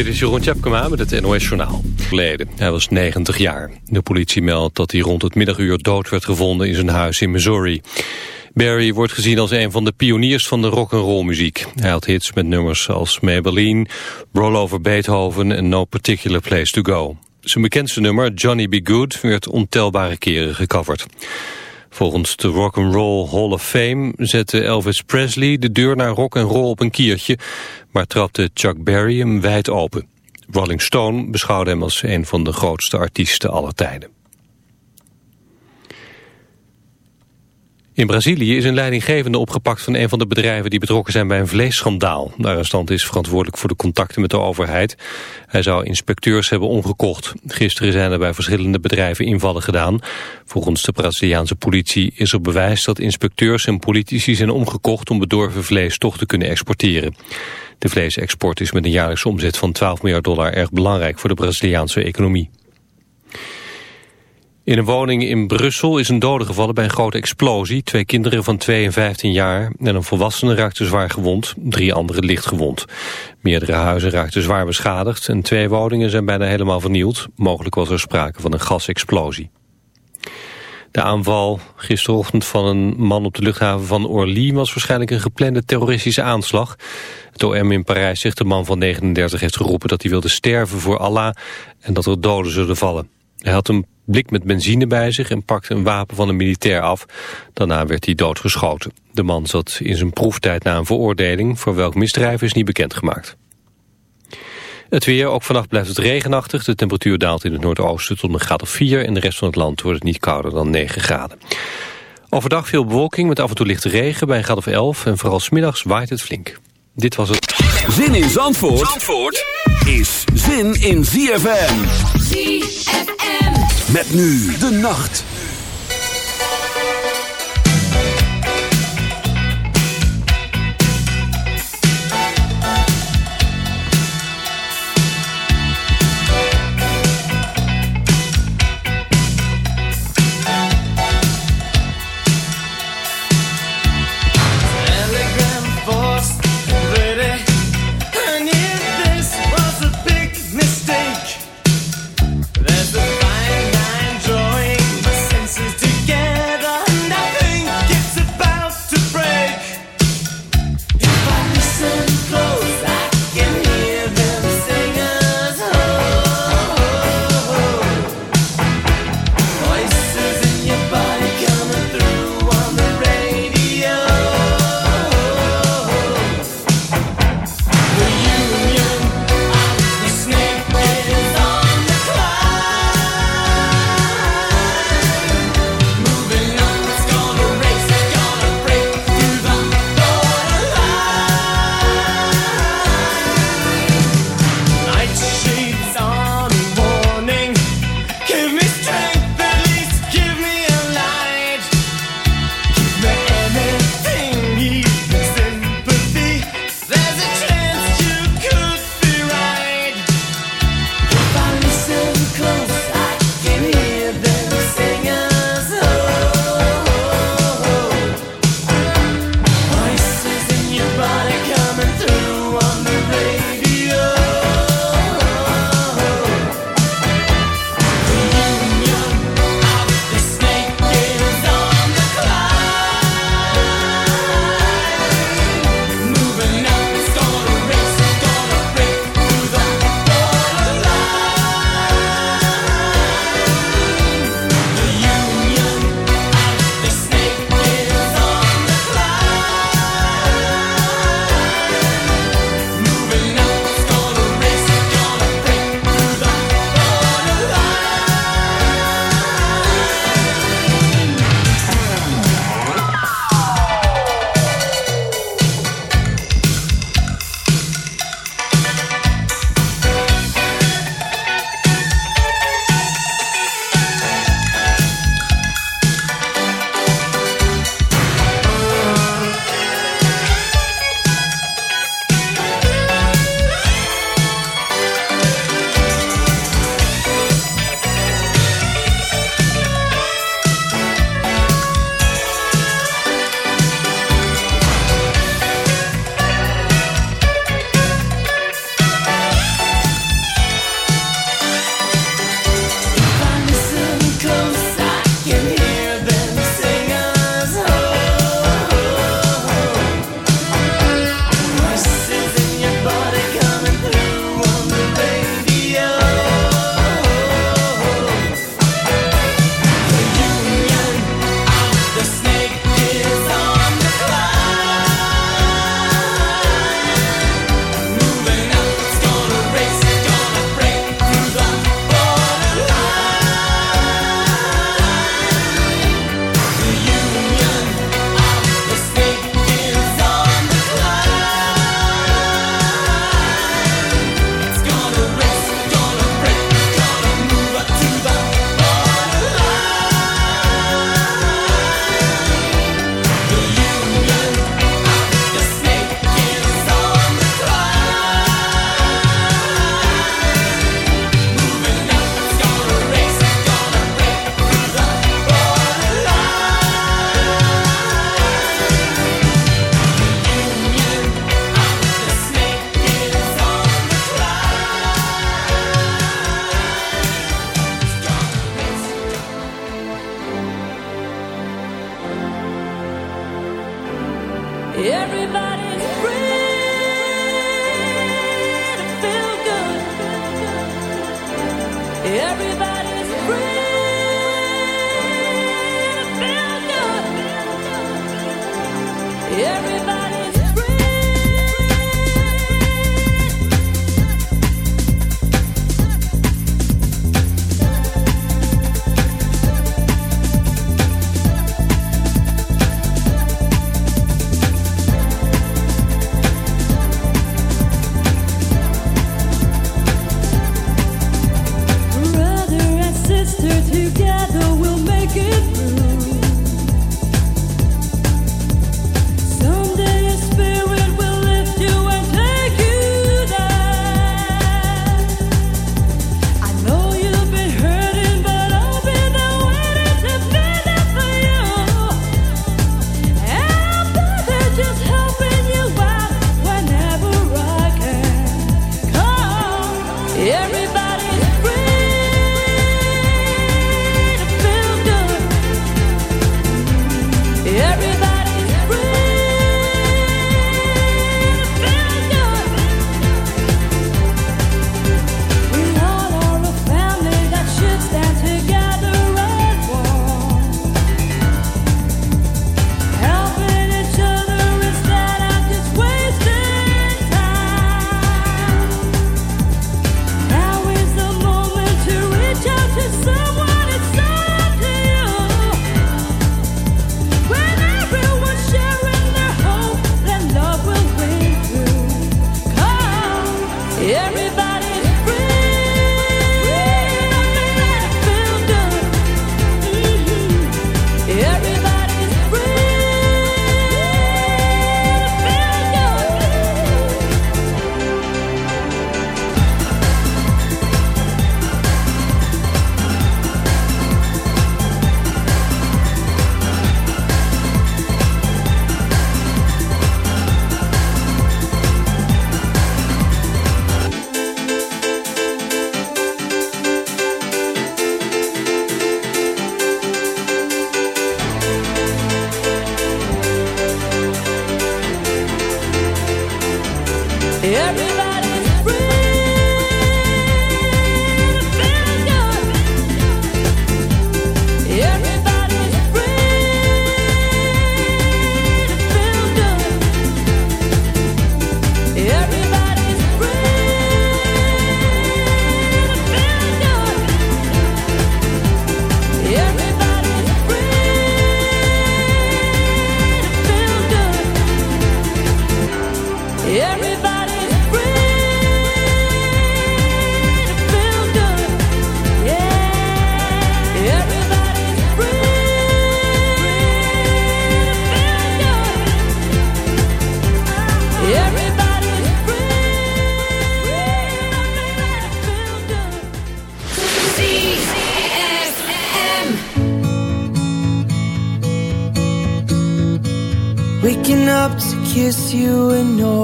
Dit is Jeroen Tjepkema met het NOS Journaal. Hij was 90 jaar. De politie meldt dat hij rond het middaguur dood werd gevonden in zijn huis in Missouri. Barry wordt gezien als een van de pioniers van de rock'n'roll muziek. Hij had hits met nummers als Maybelline, Roll Over Beethoven en No Particular Place To Go. Zijn bekendste nummer, Johnny Be Good, werd ontelbare keren gecoverd. Volgens de Rock and Roll Hall of Fame zette Elvis Presley de deur naar rock and roll op een kiertje, maar trapte Chuck Berry hem wijd open. Rolling Stone beschouwde hem als een van de grootste artiesten aller tijden. In Brazilië is een leidinggevende opgepakt van een van de bedrijven die betrokken zijn bij een vleesschandaal. De arrestant is verantwoordelijk voor de contacten met de overheid. Hij zou inspecteurs hebben omgekocht. Gisteren zijn er bij verschillende bedrijven invallen gedaan. Volgens de Braziliaanse politie is er bewijs dat inspecteurs en politici zijn omgekocht om bedorven vlees toch te kunnen exporteren. De vleesexport is met een jaarlijkse omzet van 12 miljard dollar erg belangrijk voor de Braziliaanse economie. In een woning in Brussel is een dode gevallen bij een grote explosie. Twee kinderen van 2 en 15 jaar en een volwassene raakten zwaar gewond. Drie anderen licht gewond. Meerdere huizen raakten zwaar beschadigd en twee woningen zijn bijna helemaal vernield. Mogelijk was er sprake van een gasexplosie. De aanval gisterochtend van een man op de luchthaven van Orly was waarschijnlijk een geplande terroristische aanslag. Het OM in Parijs zegt de man van 39 heeft geroepen dat hij wilde sterven voor Allah en dat er doden zullen vallen. Hij had een blik met benzine bij zich en pakte een wapen van een militair af. Daarna werd hij doodgeschoten. De man zat in zijn proeftijd na een veroordeling. Voor welk misdrijf is niet bekendgemaakt. Het weer, ook vannacht blijft het regenachtig. De temperatuur daalt in het noordoosten tot een graad of 4. In de rest van het land wordt het niet kouder dan 9 graden. Overdag veel bewolking met af en toe lichte regen bij een graad of 11. En vooral smiddags waait het flink. Dit was het. Zin in Zandvoort, Zandvoort is zin in ZFM. ZFM. Met nu de nacht.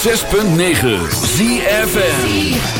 106.9 ZFN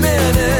minutes.